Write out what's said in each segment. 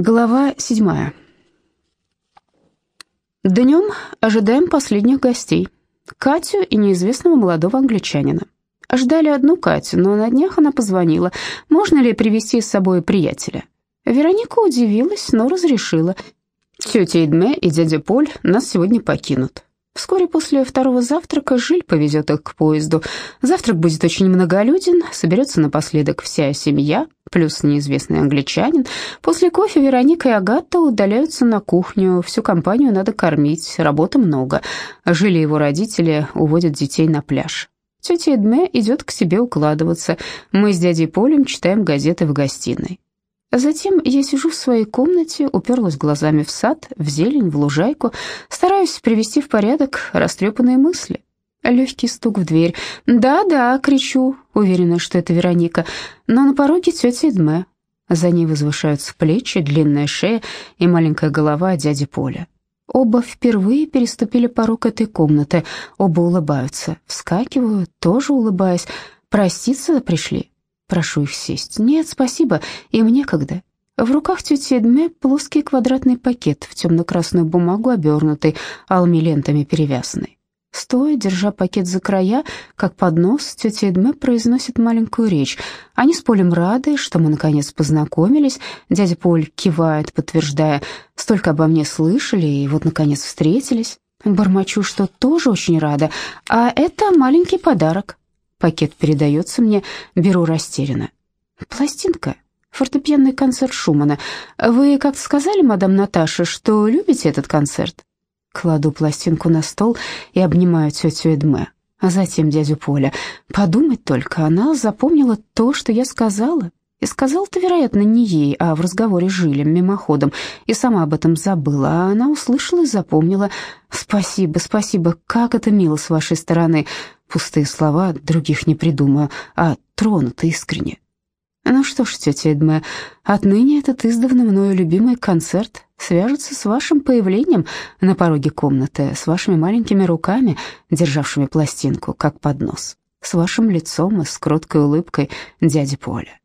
Глава седьмая. Днем ожидаем последних гостей. Катю и неизвестного молодого англичанина. Ждали одну Катю, но на днях она позвонила. Можно ли привести с собой приятеля? Вероника удивилась, но разрешила. Тетя Эдме и дядя Поль нас сегодня покинут. Вскоре после второго завтрака Жиль повезет их к поезду. Завтрак будет очень многолюден, соберется напоследок вся семья, плюс неизвестный англичанин. После кофе Вероника и Агата удаляются на кухню, всю компанию надо кормить, работы много. Жиль и его родители уводят детей на пляж. Тетя Эдме идет к себе укладываться. Мы с дядей Полем читаем газеты в гостиной. Затем я сижу в своей комнате, уперлась глазами в сад, в зелень, в лужайку, стараюсь привести в порядок растрепанные мысли. Легкий стук в дверь. «Да-да», — кричу, уверенная, что это Вероника, но на пороге тетя Эдме. За ней возвышаются плечи, длинная шея и маленькая голова дяди Поля. Оба впервые переступили порог этой комнаты, оба улыбаются, вскакиваю, тоже улыбаясь. «Проститься пришли?» Прошу их сесть. Нет, спасибо, им некогда. В руках тети Эдме плоский квадратный пакет в темно-красную бумагу обернутый, алыми лентами перевязанный. Стоя, держа пакет за края, как поднос, тетя Эдме произносит маленькую речь. Они с Полем рады, что мы наконец познакомились. Дядя Поль кивает, подтверждая, столько обо мне слышали, и вот наконец встретились. Бормочу, что тоже очень рада, а это маленький подарок. Пакет передается мне, беру растерянно. Пластинка. Фортепианный концерт Шумана. Вы как-то сказали, мадам Наташа, что любите этот концерт? Кладу пластинку на стол и обнимаю тетю Эдме, а затем дядю Поля. Подумать только, она запомнила то, что я сказала. И сказал-то, вероятно, не ей, а в разговоре с Жилем мимоходом, и сама об этом забыла, а она услышала и запомнила. «Спасибо, спасибо, как это мило с вашей стороны. Пустые слова, других не придумаю, а тронута искренне. Ну что ж, тетя Эдме, отныне этот издавна мною любимый концерт свяжется с вашим появлением на пороге комнаты, с вашими маленькими руками, державшими пластинку, как поднос, с вашим лицом и с кроткой улыбкой дяди Поля.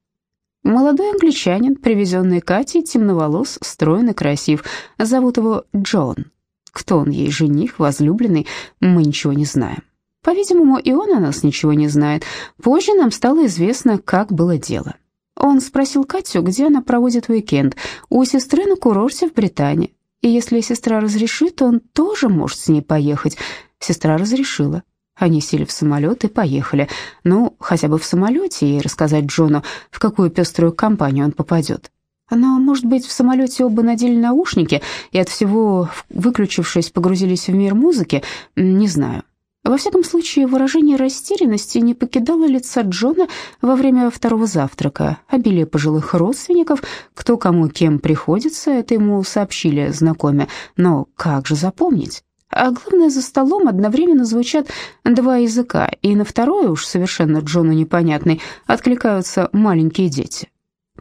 Молодой англичанин, привезенный Катей, темноволос, стройный, красив. Зовут его Джон. Кто он ей, жених, возлюбленный, мы ничего не знаем. По-видимому, и он о нас ничего не знает. Позже нам стало известно, как было дело. Он спросил Катю, где она проводит уикенд. У сестры на курорте в Британии. И если сестра разрешит, он тоже может с ней поехать. Сестра разрешила. Они сели в самолет и поехали. Ну, хотя бы в самолете и рассказать Джону, в какую пеструю компанию он попадет. Но, может быть, в самолете оба надели наушники и от всего, выключившись, погрузились в мир музыки, не знаю. Во всяком случае, выражение растерянности не покидало лица Джона во время второго завтрака. Обилие пожилых родственников, кто кому кем приходится, это ему сообщили знакомые. Но как же запомнить? А главное, за столом одновременно звучат два языка, и на второе, уж совершенно Джону непонятный, откликаются маленькие дети.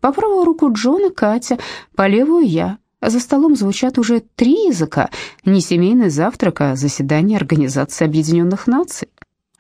По правую руку Джона Катя, по левую я. За столом звучат уже три языка. Не семейный завтрак, а заседание Организации Объединенных Наций.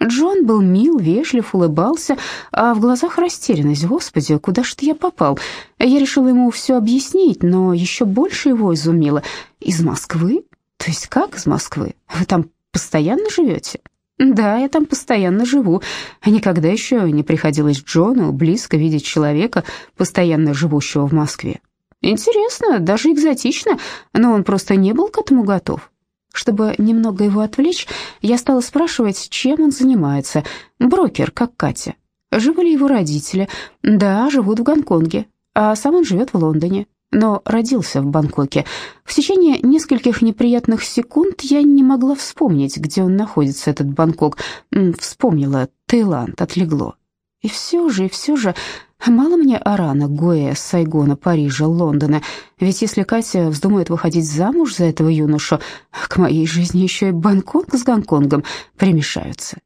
Джон был мил, вежлив, улыбался, а в глазах растерянность. Господи, куда ж ты я попал? Я решила ему все объяснить, но еще больше его изумило. Из Москвы? То есть как из Москвы? Вы там постоянно живете? Да, я там постоянно живу. Никогда еще не приходилось Джону близко видеть человека, постоянно живущего в Москве. Интересно, даже экзотично, но он просто не был к этому готов. Чтобы немного его отвлечь, я стала спрашивать, чем он занимается. Брокер, как Катя. Живы ли его родители? Да, живут в Гонконге, а сам он живет в Лондоне, но родился в Бангкоке. В течение нескольких неприятных секунд я не могла вспомнить, где он находится, этот Бангкок. Вспомнила, Таиланд, отлегло. И все же, и все же, Мало мне Арана, Гоя, Сайгона, Парижа, Лондона. Ведь если Катя вздумает выходить замуж за этого юношу, к моей жизни еще и Бангкок с Гонконгом примешаются.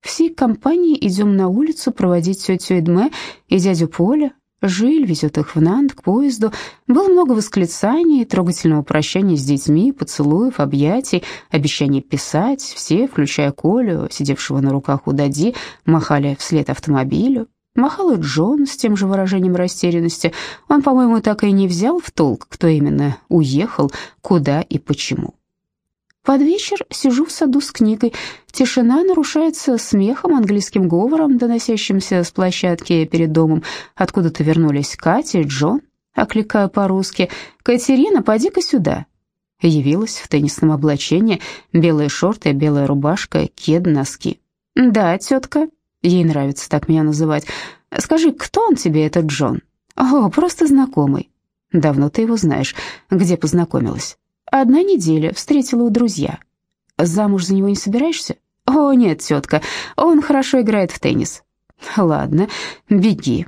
Всей компанией идем на улицу проводить тетю Эдме и дядю Поля. Жиль везет их в Нант к поезду. Было много восклицаний, трогательного прощания с детьми, поцелуев, объятий, обещаний писать. Все, включая Колю, сидевшего на руках у Дади, махали вслед автомобилю. Махал и Джон с тем же выражением растерянности. Он, по-моему, так и не взял в толк, кто именно уехал, куда и почему. Под вечер сижу в саду с книгой. Тишина нарушается смехом, английским говором, доносящимся с площадки перед домом. Откуда-то вернулись Катя и Джон. Окликаю по-русски. «Катерина, поди-ка сюда». Явилась в теннисном облачении, белые шорты, белая рубашка, кед, носки. «Да, тетка». Ей нравится так меня называть. «Скажи, кто он тебе, этот Джон?» «О, просто знакомый». «Давно ты его знаешь. Где познакомилась?» Одна неделя, встретила у друзья. Замуж за него не собираешься? О, нет, тетка, он хорошо играет в теннис. Ладно, беги.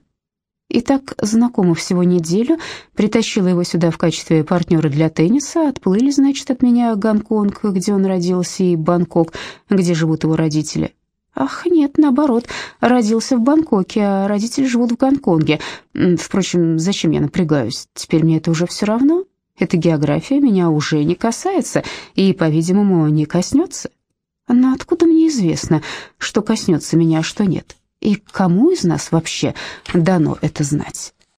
И так знакома всего неделю, притащила его сюда в качестве партнера для тенниса, отплыли, значит, от меня Гонконг, где он родился, и Бангкок, где живут его родители. Ах, нет, наоборот, родился в Бангкоке, а родители живут в Гонконге. Впрочем, зачем я напрягаюсь? Теперь мне это уже все равно. Эта география меня уже не касается и, по-видимому, не коснется. Но откуда мне известно, что коснется меня, а что нет? И кому из нас вообще дано это знать?